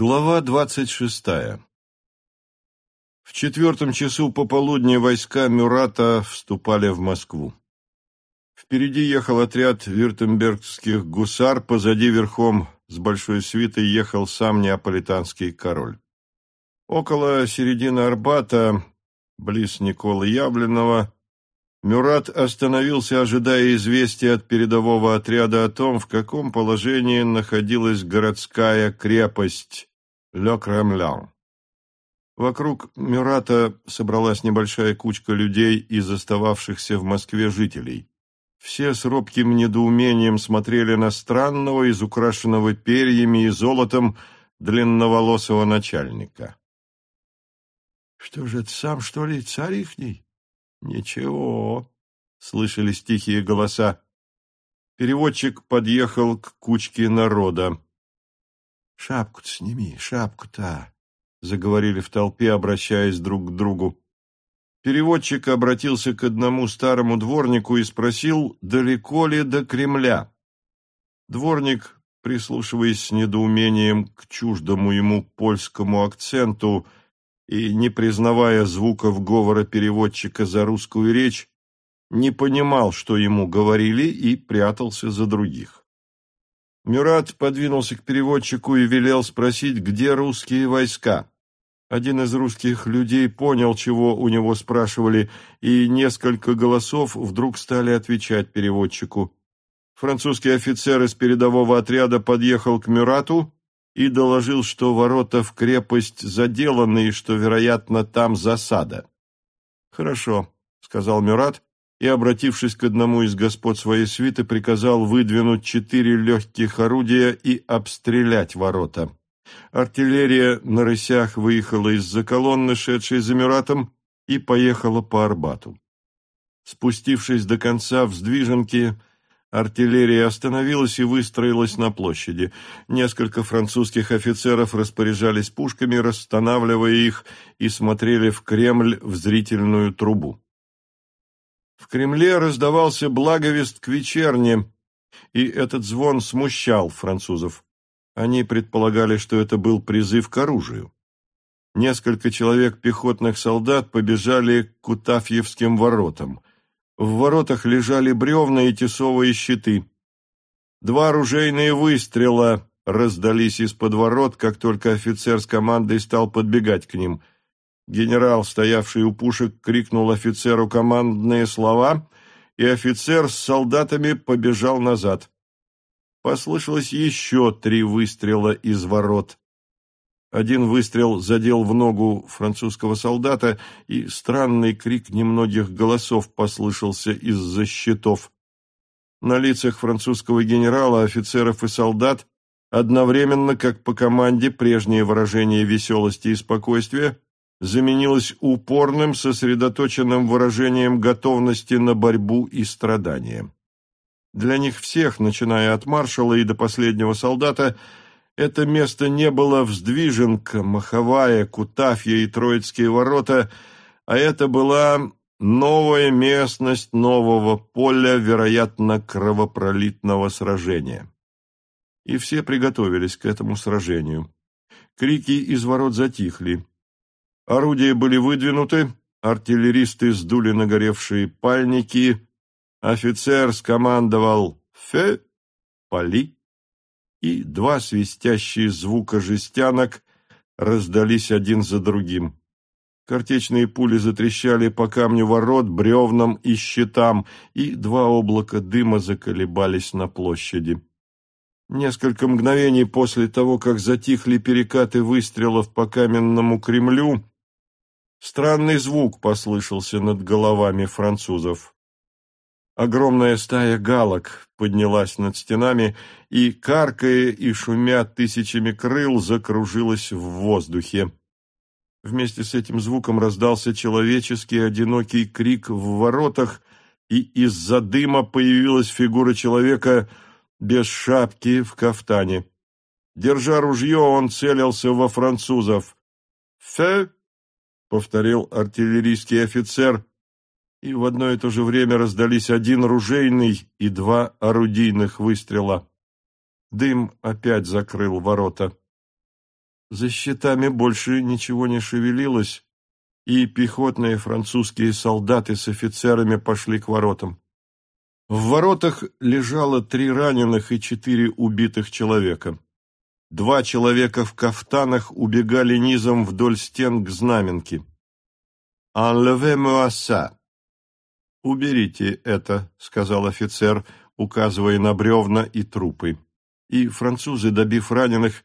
Глава двадцать шестая В четвертом часу пополудни войска Мюрата вступали в Москву. Впереди ехал отряд виртембергских гусар, позади верхом с большой свитой ехал сам неаполитанский король. Около середины Арбата, близ Николы Явленного, Мюрат остановился, ожидая известия от передового отряда о том, в каком положении находилась городская крепость Ле Кремлян. Вокруг Мюрата собралась небольшая кучка людей из остававшихся в Москве жителей. Все с робким недоумением смотрели на странного, изукрашенного перьями и золотом, длинноволосого начальника. — Что же это сам, что ли, царь ихний? «Ничего», — слышались тихие голоса. Переводчик подъехал к кучке народа. «Шапку-то сними, шапку-то», — заговорили в толпе, обращаясь друг к другу. Переводчик обратился к одному старому дворнику и спросил, далеко ли до Кремля. Дворник, прислушиваясь с недоумением к чуждому ему польскому акценту, — и, не признавая звуков говора переводчика за русскую речь, не понимал, что ему говорили, и прятался за других. Мюрат подвинулся к переводчику и велел спросить, где русские войска. Один из русских людей понял, чего у него спрашивали, и несколько голосов вдруг стали отвечать переводчику. Французский офицер из передового отряда подъехал к Мюрату и доложил, что ворота в крепость заделаны и что, вероятно, там засада. «Хорошо», — сказал Мюрат, и, обратившись к одному из господ своей свиты, приказал выдвинуть четыре легких орудия и обстрелять ворота. Артиллерия на рысях выехала из-за колонны, шедшей за Мюратом, и поехала по Арбату. Спустившись до конца вздвиженки, Артиллерия остановилась и выстроилась на площади. Несколько французских офицеров распоряжались пушками, расстанавливая их, и смотрели в Кремль в зрительную трубу. В Кремле раздавался благовест к вечерне, и этот звон смущал французов. Они предполагали, что это был призыв к оружию. Несколько человек пехотных солдат побежали к Кутафьевским воротам. В воротах лежали бревна и тесовые щиты. Два оружейные выстрела раздались из-под ворот, как только офицер с командой стал подбегать к ним. Генерал, стоявший у пушек, крикнул офицеру командные слова, и офицер с солдатами побежал назад. Послышалось еще три выстрела из ворот. Один выстрел задел в ногу французского солдата, и странный крик немногих голосов послышался из-за щитов. На лицах французского генерала, офицеров и солдат одновременно, как по команде, прежнее выражение веселости и спокойствия заменилось упорным, сосредоточенным выражением готовности на борьбу и страдания. Для них всех, начиная от маршала и до последнего солдата, это место не было вздвиженка, Маховая, Кутафья и Троицкие ворота, а это была новая местность нового поля, вероятно, кровопролитного сражения. И все приготовились к этому сражению. Крики из ворот затихли. Орудия были выдвинуты, артиллеристы сдули нагоревшие пальники, офицер скомандовал «Фе! Пали!» и два свистящие звука жестянок раздались один за другим. Картечные пули затрещали по камню ворот, бревнам и щитам, и два облака дыма заколебались на площади. Несколько мгновений после того, как затихли перекаты выстрелов по каменному Кремлю, странный звук послышался над головами французов. Огромная стая галок поднялась над стенами и, каркая и шумя тысячами крыл, закружилась в воздухе. Вместе с этим звуком раздался человеческий одинокий крик в воротах, и из-за дыма появилась фигура человека без шапки в кафтане. Держа ружье, он целился во французов. «Фе!» — повторил артиллерийский офицер, и в одно и то же время раздались один ружейный и два орудийных выстрела. Дым опять закрыл ворота. За щитами больше ничего не шевелилось, и пехотные французские солдаты с офицерами пошли к воротам. В воротах лежало три раненых и четыре убитых человека. Два человека в кафтанах убегали низом вдоль стен к знаменке. «Enlevez-moi ça!» «Уберите это», — сказал офицер, указывая на бревна и трупы. И французы, добив раненых,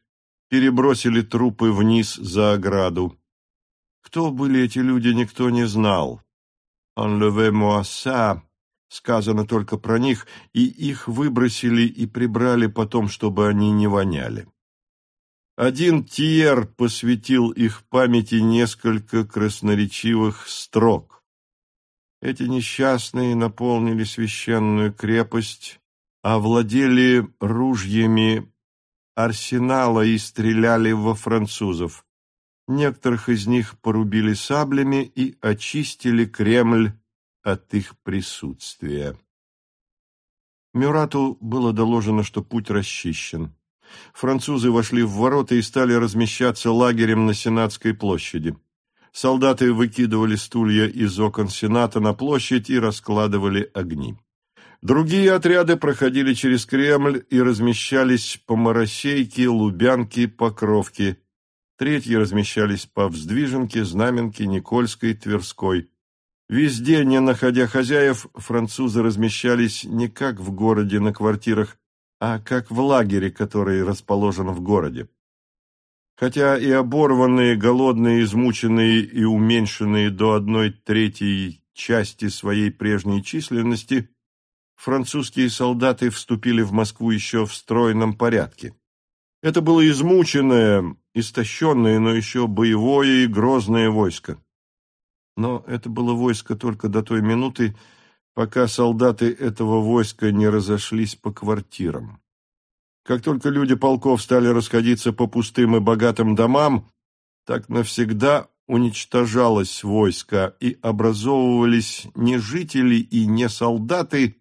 перебросили трупы вниз за ограду. Кто были эти люди, никто не знал. «Enlevez-moi ça!» сказано только про них, и их выбросили и прибрали потом, чтобы они не воняли. Один Тьер посвятил их памяти несколько красноречивых строк. Эти несчастные наполнили священную крепость, овладели ружьями арсенала и стреляли во французов. Некоторых из них порубили саблями и очистили Кремль от их присутствия. Мюрату было доложено, что путь расчищен. Французы вошли в ворота и стали размещаться лагерем на Сенатской площади. Солдаты выкидывали стулья из окон Сената на площадь и раскладывали огни. Другие отряды проходили через Кремль и размещались по Моросейке, Лубянке, Покровке. Третьи размещались по Вздвиженке, Знаменке, Никольской, Тверской. Везде, не находя хозяев, французы размещались не как в городе на квартирах, а как в лагере, который расположен в городе. Хотя и оборванные, голодные, измученные и уменьшенные до одной третьей части своей прежней численности, французские солдаты вступили в Москву еще в стройном порядке. Это было измученное, истощенное, но еще боевое и грозное войско. Но это было войско только до той минуты, пока солдаты этого войска не разошлись по квартирам. Как только люди полков стали расходиться по пустым и богатым домам, так навсегда уничтожалось войско и образовывались не жители и не солдаты,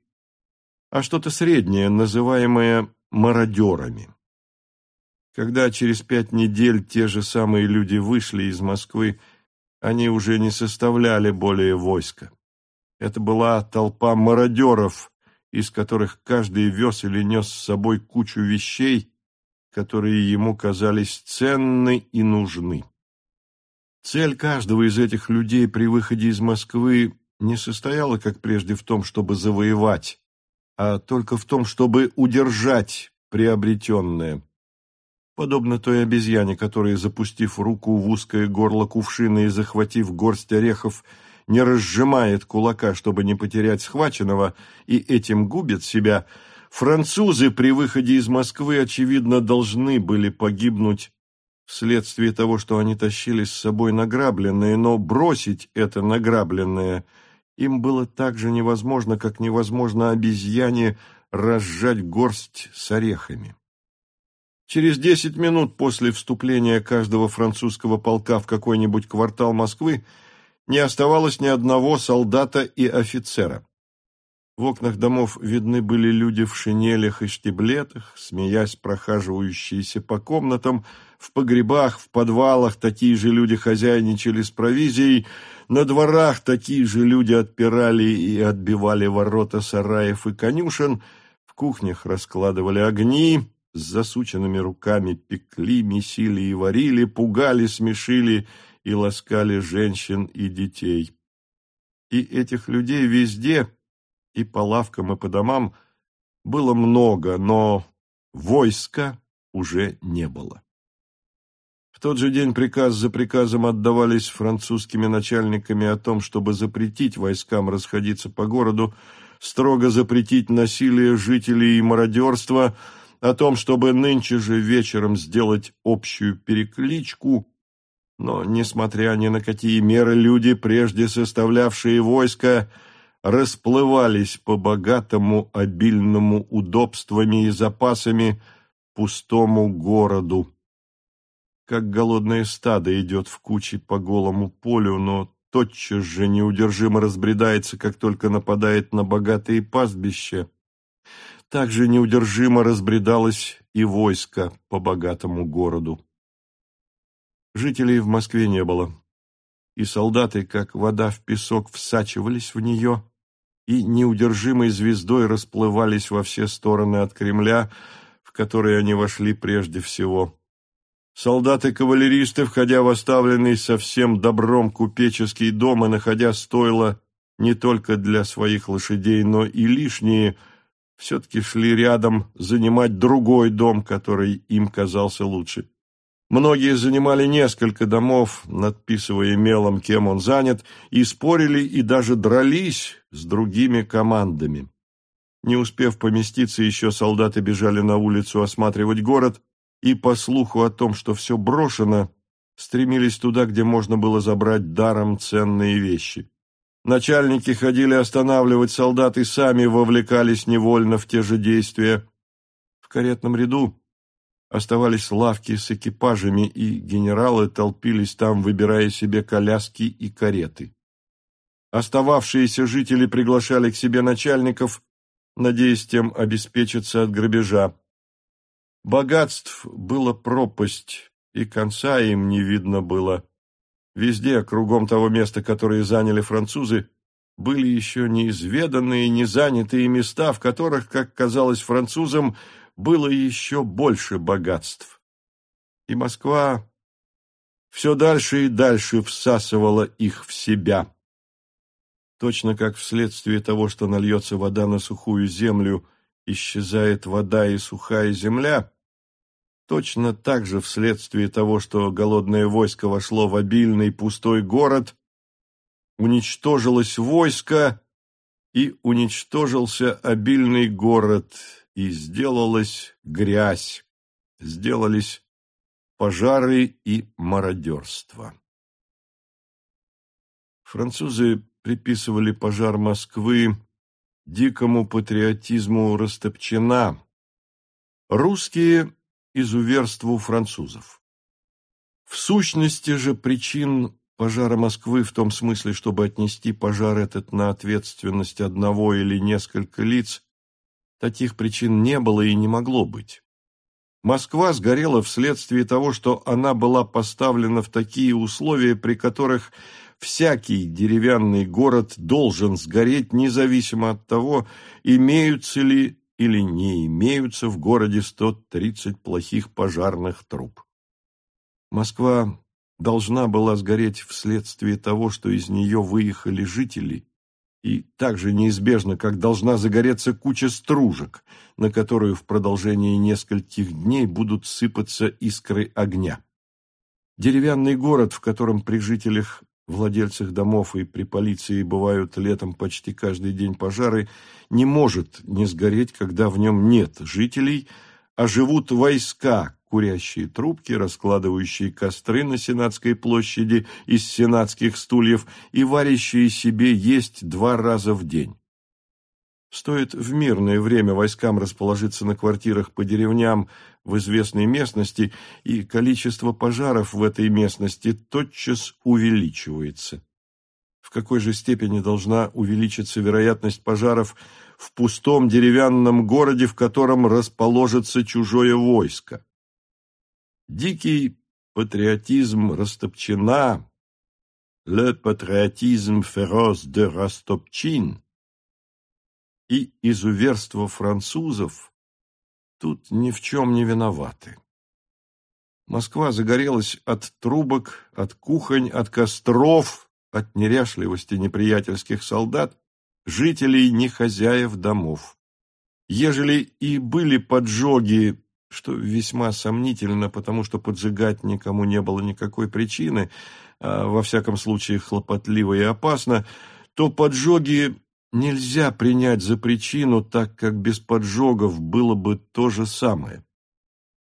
а что-то среднее, называемое мародерами. Когда через пять недель те же самые люди вышли из Москвы, они уже не составляли более войска. Это была толпа мародеров, из которых каждый вез или нес с собой кучу вещей, которые ему казались ценны и нужны. Цель каждого из этих людей при выходе из Москвы не состояла, как прежде, в том, чтобы завоевать, а только в том, чтобы удержать приобретенное. Подобно той обезьяне, которая, запустив руку в узкое горло кувшина и захватив горсть орехов, не разжимает кулака, чтобы не потерять схваченного, и этим губит себя, французы при выходе из Москвы, очевидно, должны были погибнуть вследствие того, что они тащили с собой награбленное, но бросить это награбленное им было так же невозможно, как невозможно обезьяне разжать горсть с орехами. Через десять минут после вступления каждого французского полка в какой-нибудь квартал Москвы не оставалось ни одного солдата и офицера. В окнах домов видны были люди в шинелях и штиблетах, смеясь прохаживающиеся по комнатам, в погребах, в подвалах такие же люди хозяйничали с провизией, на дворах такие же люди отпирали и отбивали ворота сараев и конюшен, в кухнях раскладывали огни, с засученными руками пекли, месили и варили, пугали, смешили и ласкали женщин и детей. И этих людей везде, и по лавкам, и по домам, было много, но войска уже не было. В тот же день приказ за приказом отдавались французскими начальниками о том, чтобы запретить войскам расходиться по городу, строго запретить насилие жителей и мародерство, о том, чтобы нынче же вечером сделать общую перекличку, но, несмотря ни на какие меры, люди, прежде составлявшие войско, расплывались по богатому, обильному удобствами и запасами пустому городу. Как голодное стадо идет в куче по голому полю, но тотчас же неудержимо разбредается, как только нападает на богатые пастбища, так же неудержимо разбредалось и войско по богатому городу. Жителей в Москве не было, и солдаты, как вода в песок, всачивались в нее и неудержимой звездой расплывались во все стороны от Кремля, в который они вошли прежде всего. Солдаты-кавалеристы, входя в оставленный со всем добром купеческий дом и находя стойло не только для своих лошадей, но и лишние, все-таки шли рядом занимать другой дом, который им казался лучше. Многие занимали несколько домов, надписывая мелом, кем он занят, и спорили и даже дрались с другими командами. Не успев поместиться, еще солдаты бежали на улицу осматривать город, и по слуху о том, что все брошено, стремились туда, где можно было забрать даром ценные вещи. Начальники ходили останавливать солдат и сами вовлекались невольно в те же действия. В каретном ряду Оставались лавки с экипажами, и генералы толпились там, выбирая себе коляски и кареты. Остававшиеся жители приглашали к себе начальников, надеясь тем обеспечиться от грабежа. Богатств было пропасть, и конца им не видно было. Везде, кругом того места, которое заняли французы, были еще неизведанные, незанятые места, в которых, как казалось французам, было еще больше богатств. И Москва все дальше и дальше всасывала их в себя. Точно как вследствие того, что нальется вода на сухую землю, исчезает вода и сухая земля, точно так же вследствие того, что голодное войско вошло в обильный пустой город, уничтожилось войско и уничтожился обильный город – и сделалась грязь, сделались пожары и мародерство. Французы приписывали пожар Москвы дикому патриотизму Растопчина, русские – изуверству французов. В сущности же причин пожара Москвы в том смысле, чтобы отнести пожар этот на ответственность одного или несколько лиц, Таких причин не было и не могло быть. Москва сгорела вследствие того, что она была поставлена в такие условия, при которых всякий деревянный город должен сгореть независимо от того, имеются ли или не имеются в городе 130 плохих пожарных труб. Москва должна была сгореть вследствие того, что из нее выехали жители и также неизбежно, как должна загореться куча стружек, на которую в продолжении нескольких дней будут сыпаться искры огня. Деревянный город, в котором при жителях, владельцах домов и при полиции бывают летом почти каждый день пожары, не может не сгореть, когда в нем нет жителей, а живут войска, курящие трубки, раскладывающие костры на Сенатской площади из сенатских стульев и варящие себе есть два раза в день. Стоит в мирное время войскам расположиться на квартирах по деревням в известной местности, и количество пожаров в этой местности тотчас увеличивается. В какой же степени должна увеличиться вероятность пожаров в пустом деревянном городе, в котором расположится чужое войско? Дикий патриотизм Растопчина, le patriotisme féroce de Растопчин и изуверство французов тут ни в чем не виноваты. Москва загорелась от трубок, от кухонь, от костров, от неряшливости неприятельских солдат, жителей не хозяев домов. Ежели и были поджоги что весьма сомнительно, потому что поджигать никому не было никакой причины, а во всяком случае хлопотливо и опасно, то поджоги нельзя принять за причину, так как без поджогов было бы то же самое.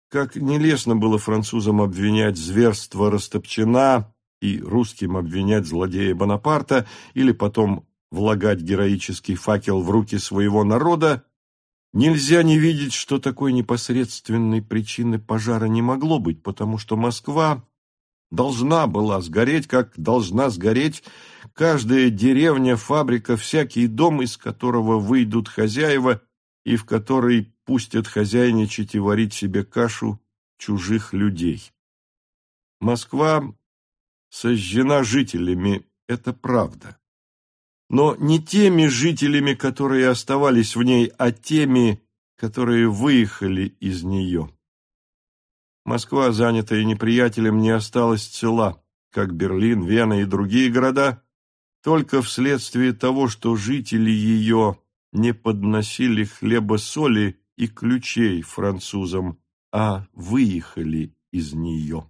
Как нелестно было французам обвинять зверство Растопчина и русским обвинять злодея Бонапарта или потом влагать героический факел в руки своего народа, Нельзя не видеть, что такой непосредственной причины пожара не могло быть, потому что Москва должна была сгореть, как должна сгореть каждая деревня, фабрика, всякий дом, из которого выйдут хозяева и в который пустят хозяйничать и варить себе кашу чужих людей. Москва сожжена жителями, это правда. Но не теми жителями, которые оставались в ней, а теми, которые выехали из нее. Москва, занятая неприятелем, не осталась цела, как Берлин, Вена и другие города, только вследствие того, что жители ее не подносили хлеба-соли и ключей французам, а выехали из нее.